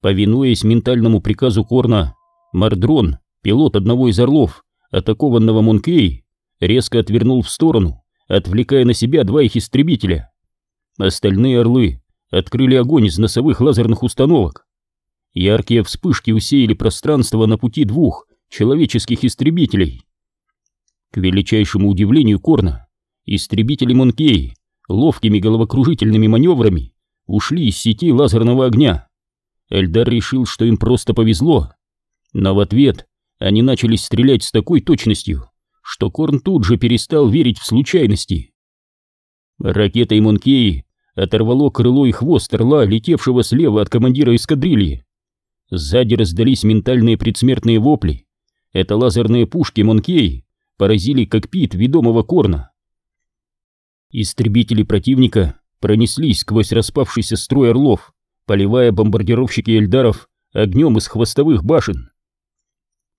Повинуясь ментальному приказу Корна, Мардрон, пилот одного из орлов, атакованного Монкей, резко отвернул в сторону, отвлекая на себя два их истребителя. Остальные орлы открыли огонь из носовых лазерных установок. Яркие вспышки усеяли пространство на пути двух человеческих истребителей. К величайшему удивлению Корна, истребители Монкей ловкими головокружительными маневрами ушли из сети лазерного огня. Эльдар решил, что им просто повезло, но в ответ они начали стрелять с такой точностью, что Корн тут же перестал верить в случайности. Ракетой Монкеи оторвало крыло и хвост орла, летевшего слева от командира эскадрильи. Сзади раздались ментальные предсмертные вопли. Это лазерные пушки Монкей поразили кокпит ведомого Корна. Истребители противника пронеслись сквозь распавшийся строй орлов, поливая бомбардировщики Эльдаров огнем из хвостовых башен.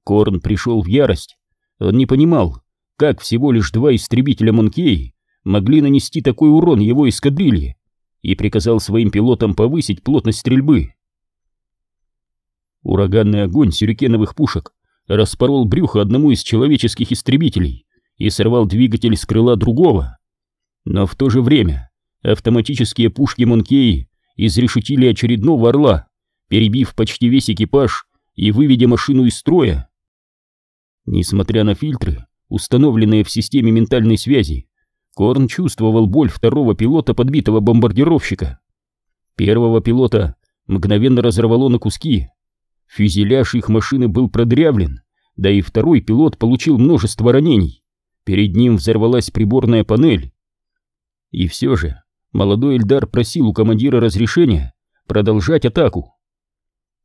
Корн пришел в ярость. Он не понимал, как всего лишь два истребителя Монкей могли нанести такой урон его эскадрилье, и приказал своим пилотам повысить плотность стрельбы. Ураганный огонь сюрикеновых пушек распорол брюхо одному из человеческих истребителей и сорвал двигатель с крыла другого. Но в то же время автоматические пушки Монкеи изрешетили очередного орла, перебив почти весь экипаж и выведя машину из строя. Несмотря на фильтры, установленные в системе ментальной связи, Корн чувствовал боль второго пилота подбитого бомбардировщика. Первого пилота мгновенно разорвало на куски, Фюзеляж их машины был продрявлен, да и второй пилот получил множество ранений. Перед ним взорвалась приборная панель. И все же молодой Эльдар просил у командира разрешения продолжать атаку.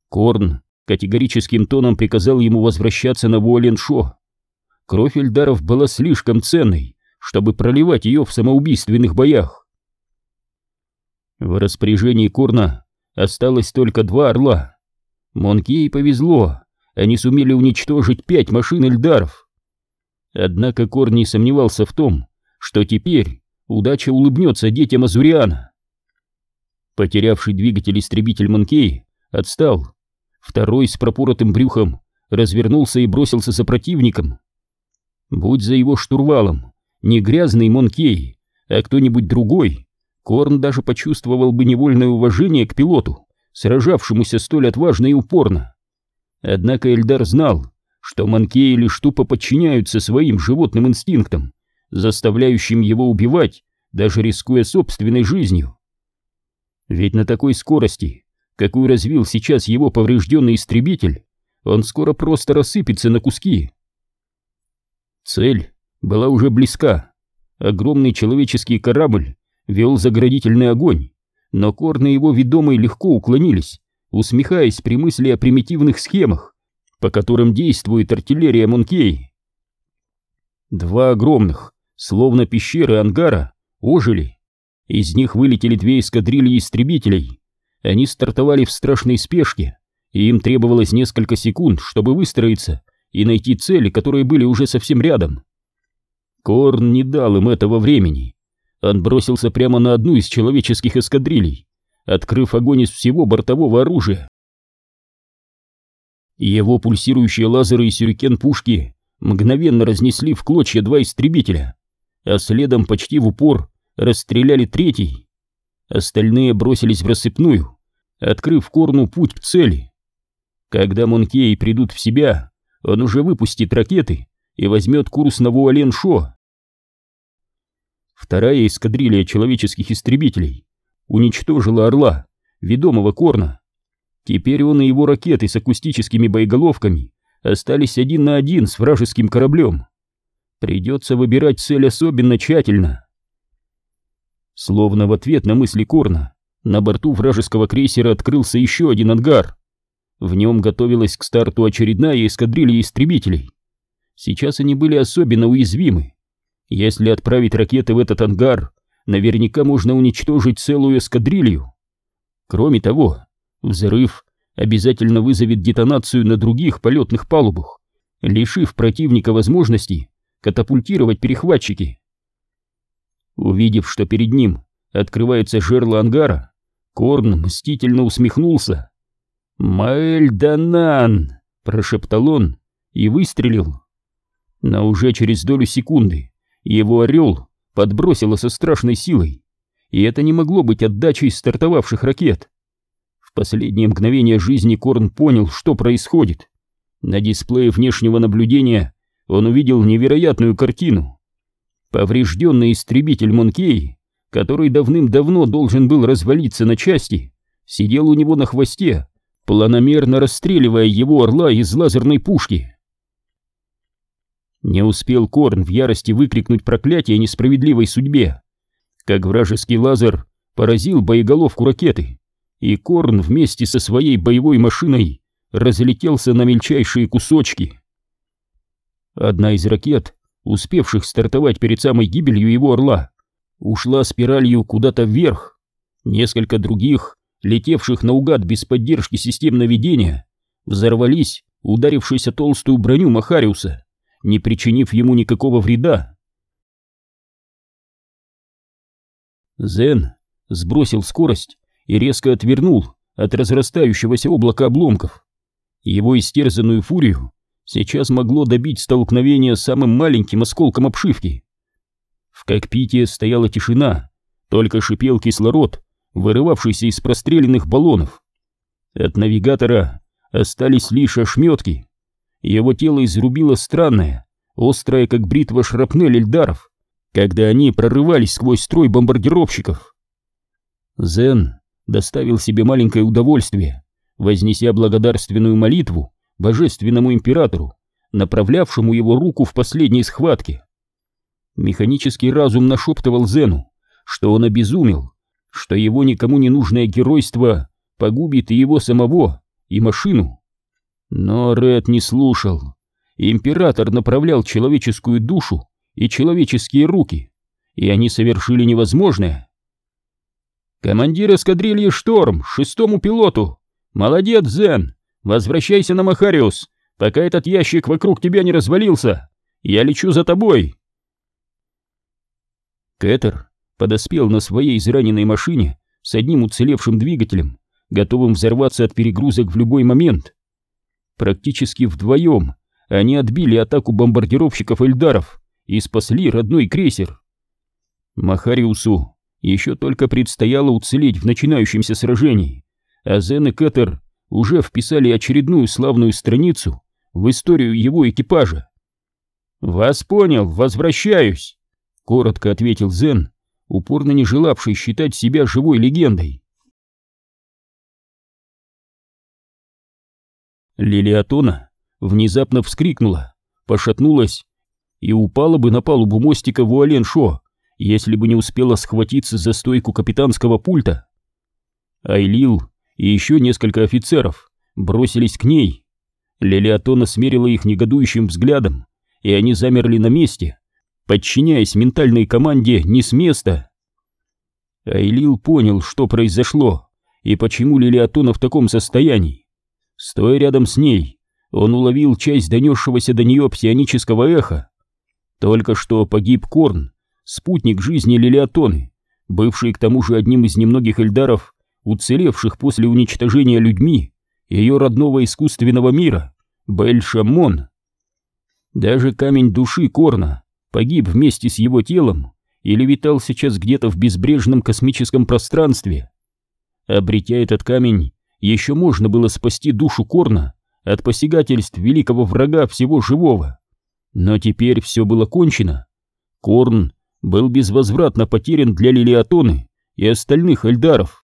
Корн категорическим тоном приказал ему возвращаться на Вуаленшо. Кровь Эльдаров была слишком ценной, чтобы проливать ее в самоубийственных боях. В распоряжении Корна осталось только два орла — Монкей повезло, они сумели уничтожить пять машин Эльдаров. Однако Кор не сомневался в том, что теперь удача улыбнется детям Азуриана. Потерявший двигатель истребитель Монкей отстал. Второй с пропоротым брюхом развернулся и бросился за противником. Будь за его штурвалом не грязный Монкей, а кто-нибудь другой, Корн даже почувствовал бы невольное уважение к пилоту сражавшемуся столь отважно и упорно. Однако Эльдар знал, что манкеи лишь тупо подчиняются своим животным инстинктам, заставляющим его убивать, даже рискуя собственной жизнью. Ведь на такой скорости, какую развил сейчас его поврежденный истребитель, он скоро просто рассыпется на куски. Цель была уже близка. Огромный человеческий корабль вел заградительный огонь, но Корн и его ведомые легко уклонились, усмехаясь при мысли о примитивных схемах, по которым действует артиллерия Монкей. Два огромных, словно пещеры ангара, ожили. Из них вылетели две эскадрильи истребителей. Они стартовали в страшной спешке, и им требовалось несколько секунд, чтобы выстроиться и найти цели, которые были уже совсем рядом. Корн не дал им этого времени. Он бросился прямо на одну из человеческих эскадрилей, открыв огонь из всего бортового оружия. Его пульсирующие лазеры и сюрикен-пушки мгновенно разнесли в клочья два истребителя, а следом почти в упор расстреляли третий. Остальные бросились в рассыпную, открыв Корну путь к цели. Когда Монкей придут в себя, он уже выпустит ракеты и возьмет курс на Вуален-Шо. Вторая эскадрилья человеческих истребителей уничтожила Орла, ведомого Корна. Теперь он и его ракеты с акустическими боеголовками остались один на один с вражеским кораблем. Придется выбирать цель особенно тщательно. Словно в ответ на мысли Корна, на борту вражеского крейсера открылся еще один ангар. В нем готовилась к старту очередная эскадрилья истребителей. Сейчас они были особенно уязвимы. Если отправить ракеты в этот ангар, наверняка можно уничтожить целую эскадрилью. Кроме того, взрыв обязательно вызовет детонацию на других полетных палубах, лишив противника возможности катапультировать перехватчики. Увидев, что перед ним открывается жерло ангара, Корн мстительно усмехнулся. «Маэль Данан!» — прошептал он и выстрелил. Но уже через долю секунды его орел подбросило со страшной силой, и это не могло быть отдачей стартовавших ракет. В последнее мгновение жизни Корн понял, что происходит. На дисплее внешнего наблюдения он увидел невероятную картину. Поврежденный истребитель Монкей, который давным-давно должен был развалиться на части, сидел у него на хвосте, планомерно расстреливая его орла из лазерной пушки. Не успел Корн в ярости выкрикнуть проклятие несправедливой судьбе, как вражеский лазер поразил боеголовку ракеты, и Корн вместе со своей боевой машиной разлетелся на мельчайшие кусочки. Одна из ракет, успевших стартовать перед самой гибелью его орла, ушла спиралью куда-то вверх. Несколько других, летевших наугад без поддержки систем наведения, взорвались, ударившись о толстую броню Махариуса, не причинив ему никакого вреда. Зен сбросил скорость и резко отвернул от разрастающегося облака обломков. Его истерзанную фурию сейчас могло добить столкновение с самым маленьким осколком обшивки. В кокпите стояла тишина, только шипел кислород, вырывавшийся из простреленных баллонов. От навигатора остались лишь ошметки. Его тело изрубило странное, острое, как бритва шрапнель Эльдаров, когда они прорывались сквозь строй бомбардировщиков. Зен доставил себе маленькое удовольствие, вознеся благодарственную молитву божественному императору, направлявшему его руку в последней схватке. Механический разум нашептывал Зену, что он обезумел, что его никому не нужное геройство погубит и его самого, и машину. Но Ред не слушал. Император направлял человеческую душу и человеческие руки, и они совершили невозможное. «Командир эскадрильи «Шторм» шестому пилоту! Молодец, Зен! Возвращайся на Махариус, пока этот ящик вокруг тебя не развалился! Я лечу за тобой!» Кэтер подоспел на своей израненной машине с одним уцелевшим двигателем, готовым взорваться от перегрузок в любой момент. Практически вдвоем они отбили атаку бомбардировщиков Эльдаров и спасли родной крейсер. Махариусу еще только предстояло уцелеть в начинающемся сражении, а Зен и Кэтер уже вписали очередную славную страницу в историю его экипажа. «Вас понял, возвращаюсь», — коротко ответил Зен, упорно не желавший считать себя живой легендой. Лилиатона внезапно вскрикнула, пошатнулась и упала бы на палубу мостика Вуален-Шо, если бы не успела схватиться за стойку капитанского пульта. Айлил и еще несколько офицеров бросились к ней. Лилиатона смерила их негодующим взглядом, и они замерли на месте, подчиняясь ментальной команде не с места. Айлил понял, что произошло и почему Лилиатона в таком состоянии. Стоя рядом с ней, он уловил часть донесшегося до нее псионического эха, только что погиб Корн, спутник жизни Лилиатоны, бывший к тому же одним из немногих эльдаров, уцелевших после уничтожения людьми ее родного искусственного мира, Бель-Шамон. Даже камень души Корна погиб вместе с его телом или витал сейчас где-то в безбрежном космическом пространстве. Обретя этот камень, еще можно было спасти душу Корна от посягательств великого врага всего живого. Но теперь все было кончено. Корн был безвозвратно потерян для Лилиатоны и остальных эльдаров.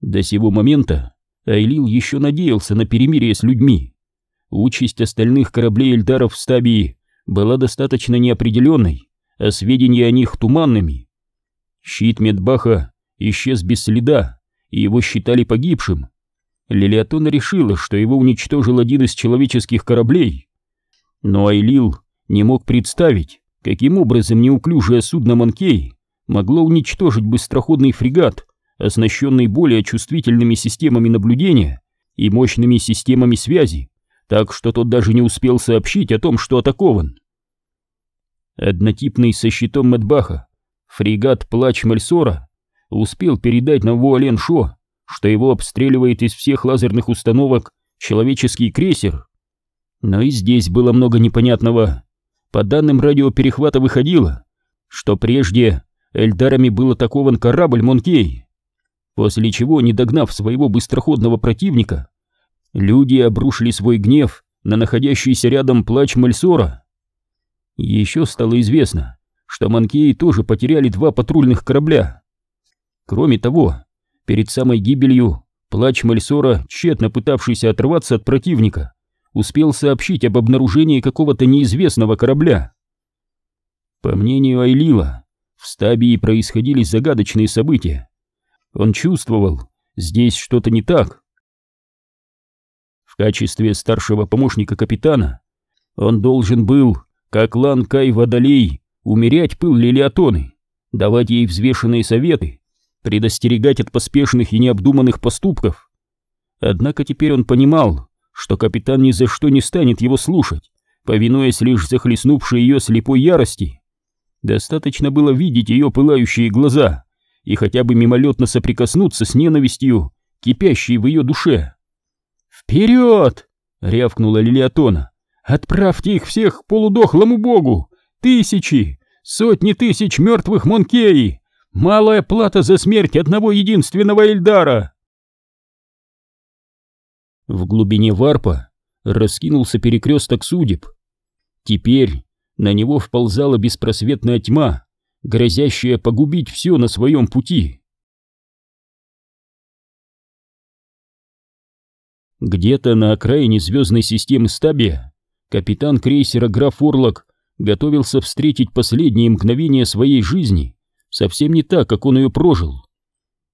До сего момента Айлил еще надеялся на перемирие с людьми. Участь остальных кораблей эльдаров в Стабии была достаточно неопределенной, а сведения о них туманными. Щит Медбаха исчез без следа, и его считали погибшим. Лилиатона решила, что его уничтожил один из человеческих кораблей, но Айлил не мог представить, каким образом неуклюжее судно Манкей могло уничтожить быстроходный фрегат, оснащенный более чувствительными системами наблюдения и мощными системами связи, так что тот даже не успел сообщить о том, что атакован. Однотипный со щитом Медбаха, фрегат Плач Мальсора успел передать на Вуален-Шо, что его обстреливает из всех лазерных установок человеческий крейсер. Но и здесь было много непонятного. По данным радиоперехвата выходило, что прежде Эльдарами был атакован корабль Монкей, после чего, не догнав своего быстроходного противника, люди обрушили свой гнев на находящийся рядом плач Мальсора. Еще стало известно, что Монкеи тоже потеряли два патрульных корабля. Кроме того, перед самой гибелью плач Мальсора, тщетно пытавшийся оторваться от противника, успел сообщить об обнаружении какого-то неизвестного корабля. По мнению Айлила, в стабии происходили загадочные события. Он чувствовал, здесь что-то не так. В качестве старшего помощника капитана он должен был, как Лан Кай Водолей, умерять пыл Лилиатоны, давать ей взвешенные советы, предостерегать от поспешных и необдуманных поступков. Однако теперь он понимал, что капитан ни за что не станет его слушать, повинуясь лишь захлестнувшей ее слепой ярости. Достаточно было видеть ее пылающие глаза и хотя бы мимолетно соприкоснуться с ненавистью, кипящей в ее душе. «Вперед!» — рявкнула Лилиатона. «Отправьте их всех к полудохлому богу! Тысячи, сотни тысяч мертвых Монкеи! Малая плата за смерть одного единственного Эльдара!» В глубине варпа раскинулся перекресток судеб. Теперь на него вползала беспросветная тьма, грозящая погубить все на своем пути. Где-то на окраине звездной системы Стабия капитан крейсера граф Орлок готовился встретить последние мгновения своей жизни совсем не так, как он ее прожил.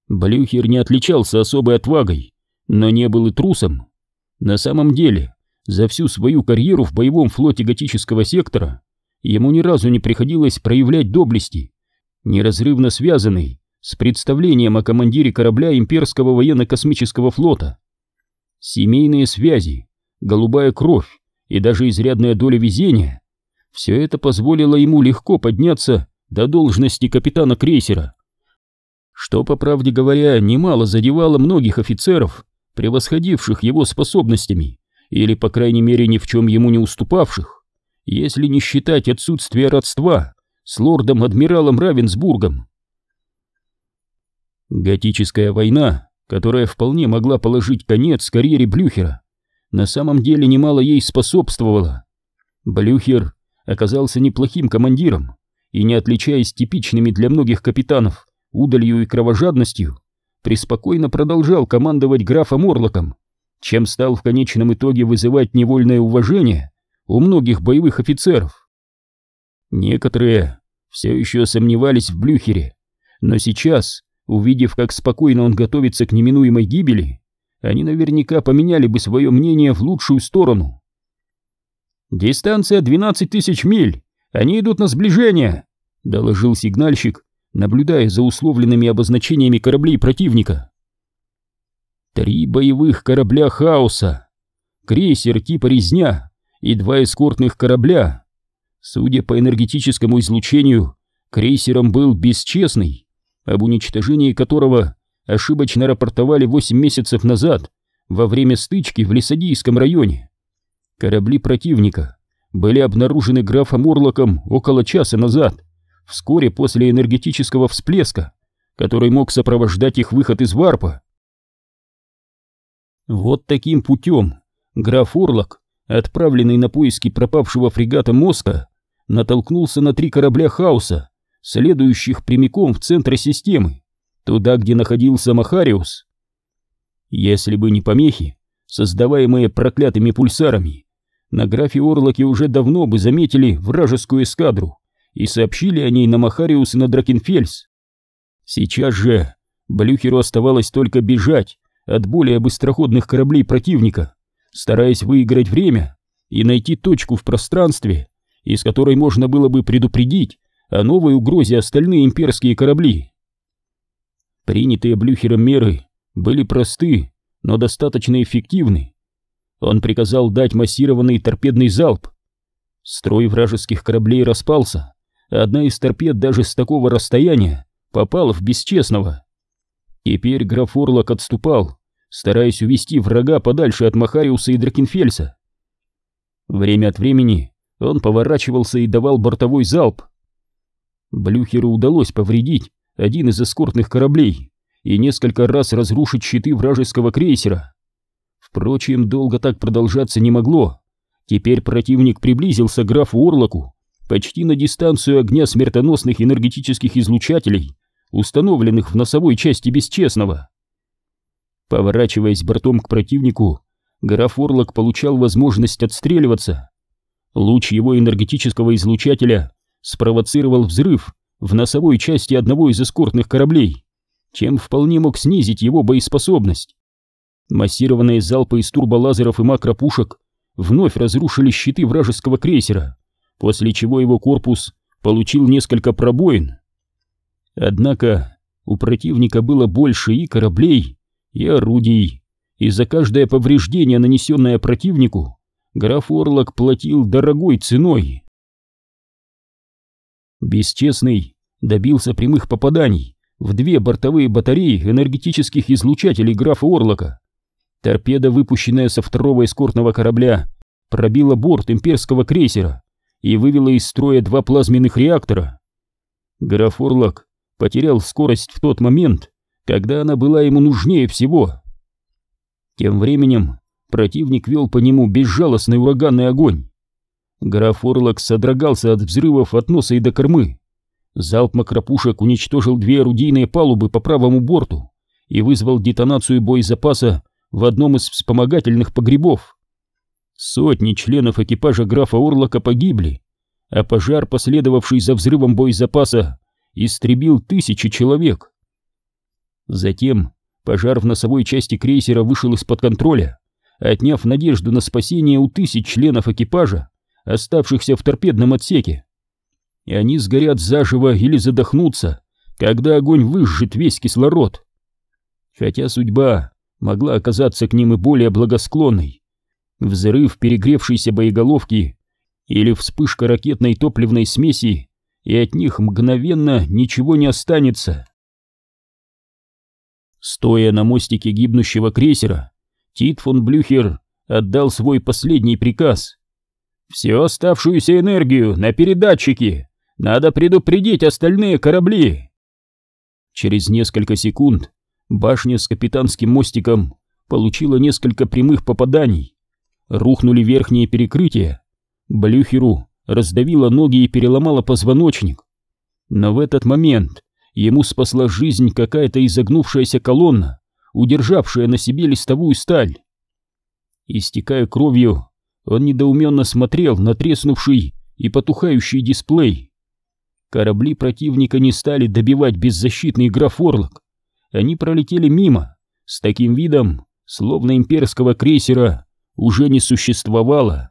Блюхер не отличался особой отвагой, но не был и трусом. На самом деле, за всю свою карьеру в боевом флоте готического сектора ему ни разу не приходилось проявлять доблести, неразрывно связанной с представлением о командире корабля имперского военно-космического флота. Семейные связи, голубая кровь и даже изрядная доля везения — все это позволило ему легко подняться до должности капитана крейсера, что, по правде говоря, немало задевало многих офицеров, превосходивших его способностями, или, по крайней мере, ни в чем ему не уступавших если не считать отсутствие родства с лордом-адмиралом Равенсбургом. Готическая война, которая вполне могла положить конец карьере Блюхера, на самом деле немало ей способствовала. Блюхер оказался неплохим командиром и, не отличаясь типичными для многих капитанов удалью и кровожадностью, преспокойно продолжал командовать графом Орлоком, чем стал в конечном итоге вызывать невольное уважение у многих боевых офицеров. Некоторые все еще сомневались в Блюхере, но сейчас, увидев, как спокойно он готовится к неминуемой гибели, они наверняка поменяли бы свое мнение в лучшую сторону. «Дистанция 12 тысяч миль! Они идут на сближение!» — доложил сигнальщик, наблюдая за условленными обозначениями кораблей противника. Три боевых корабля хаоса, крейсер типа «Резня», и два эскортных корабля. Судя по энергетическому излучению, крейсером был бесчестный, об уничтожении которого ошибочно рапортовали 8 месяцев назад во время стычки в Лесодийском районе. Корабли противника были обнаружены графом Орлоком около часа назад, вскоре после энергетического всплеска, который мог сопровождать их выход из варпа. Вот таким путем граф Орлок отправленный на поиски пропавшего фрегата Моска, натолкнулся на три корабля хаоса, следующих прямиком в центр системы, туда, где находился Махариус. Если бы не помехи, создаваемые проклятыми пульсарами, на графе Орлоке уже давно бы заметили вражескую эскадру и сообщили о ней на Махариус и на Дракенфельс. Сейчас же Блюхеру оставалось только бежать от более быстроходных кораблей противника, стараясь выиграть время и найти точку в пространстве, из которой можно было бы предупредить о новой угрозе остальные имперские корабли. Принятые Блюхером меры были просты, но достаточно эффективны. Он приказал дать массированный торпедный залп. Строй вражеских кораблей распался, одна из торпед даже с такого расстояния попала в бесчестного. Теперь граф Орлок отступал, стараясь увести врага подальше от Махариуса и Дракенфельса. Время от времени он поворачивался и давал бортовой залп. Блюхеру удалось повредить один из эскортных кораблей и несколько раз разрушить щиты вражеского крейсера. Впрочем, долго так продолжаться не могло. Теперь противник приблизился к графу Орлоку почти на дистанцию огня смертоносных энергетических излучателей, установленных в носовой части Бесчестного. Поворачиваясь бортом к противнику, граф Орлок получал возможность отстреливаться. Луч его энергетического излучателя спровоцировал взрыв в носовой части одного из эскортных кораблей, чем вполне мог снизить его боеспособность. Массированные залпы из турболазеров и макропушек вновь разрушили щиты вражеского крейсера, после чего его корпус получил несколько пробоин. Однако у противника было больше и кораблей, и орудий, и за каждое повреждение, нанесенное противнику, граф Орлок платил дорогой ценой. Бесчестный добился прямых попаданий в две бортовые батареи энергетических излучателей графа Орлока. Торпеда, выпущенная со второго эскортного корабля, пробила борт имперского крейсера и вывела из строя два плазменных реактора. Граф Орлок потерял скорость в тот момент, когда она была ему нужнее всего. Тем временем противник вел по нему безжалостный ураганный огонь. Граф Орлок содрогался от взрывов от носа и до кормы. Залп макропушек уничтожил две орудийные палубы по правому борту и вызвал детонацию боезапаса в одном из вспомогательных погребов. Сотни членов экипажа графа Орлока погибли, а пожар, последовавший за взрывом боезапаса, истребил тысячи человек. Затем пожар в носовой части крейсера вышел из-под контроля, отняв надежду на спасение у тысяч членов экипажа, оставшихся в торпедном отсеке. И они сгорят заживо или задохнутся, когда огонь выжжет весь кислород. Хотя судьба могла оказаться к ним и более благосклонной. Взрыв перегревшейся боеголовки или вспышка ракетной топливной смеси, и от них мгновенно ничего не останется. Стоя на мостике гибнущего крейсера, Тит фон Блюхер отдал свой последний приказ. «Всю оставшуюся энергию на передатчики! Надо предупредить остальные корабли!» Через несколько секунд башня с капитанским мостиком получила несколько прямых попаданий. Рухнули верхние перекрытия. Блюхеру раздавила ноги и переломала позвоночник. Но в этот момент Ему спасла жизнь какая-то изогнувшаяся колонна, удержавшая на себе листовую сталь. Истекая кровью, он недоуменно смотрел на треснувший и потухающий дисплей. Корабли противника не стали добивать беззащитный граф Орлок. Они пролетели мимо, с таким видом, словно имперского крейсера уже не существовало.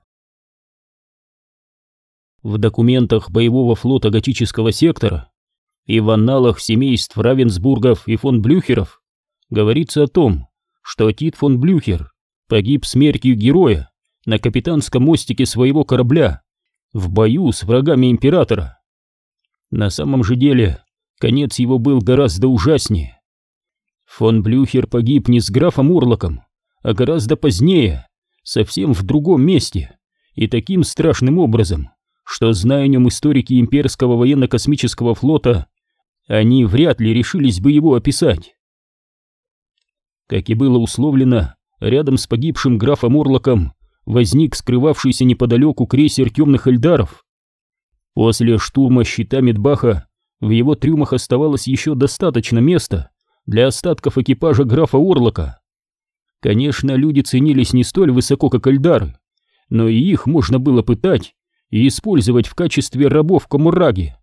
В документах боевого флота готического сектора и в анналах семейств Равенсбургов и фон Блюхеров говорится о том, что Тит фон Блюхер погиб смертью героя на капитанском мостике своего корабля в бою с врагами императора. На самом же деле, конец его был гораздо ужаснее. Фон Блюхер погиб не с графом Урлоком, а гораздо позднее, совсем в другом месте, и таким страшным образом, что, зная о нем историки имперского военно-космического флота, они вряд ли решились бы его описать. Как и было условлено, рядом с погибшим графом Орлоком возник скрывавшийся неподалеку крейсер темных эльдаров. После штурма щита Медбаха в его трюмах оставалось еще достаточно места для остатков экипажа графа Орлока. Конечно, люди ценились не столь высоко, как эльдары, но и их можно было пытать и использовать в качестве рабов Камураги.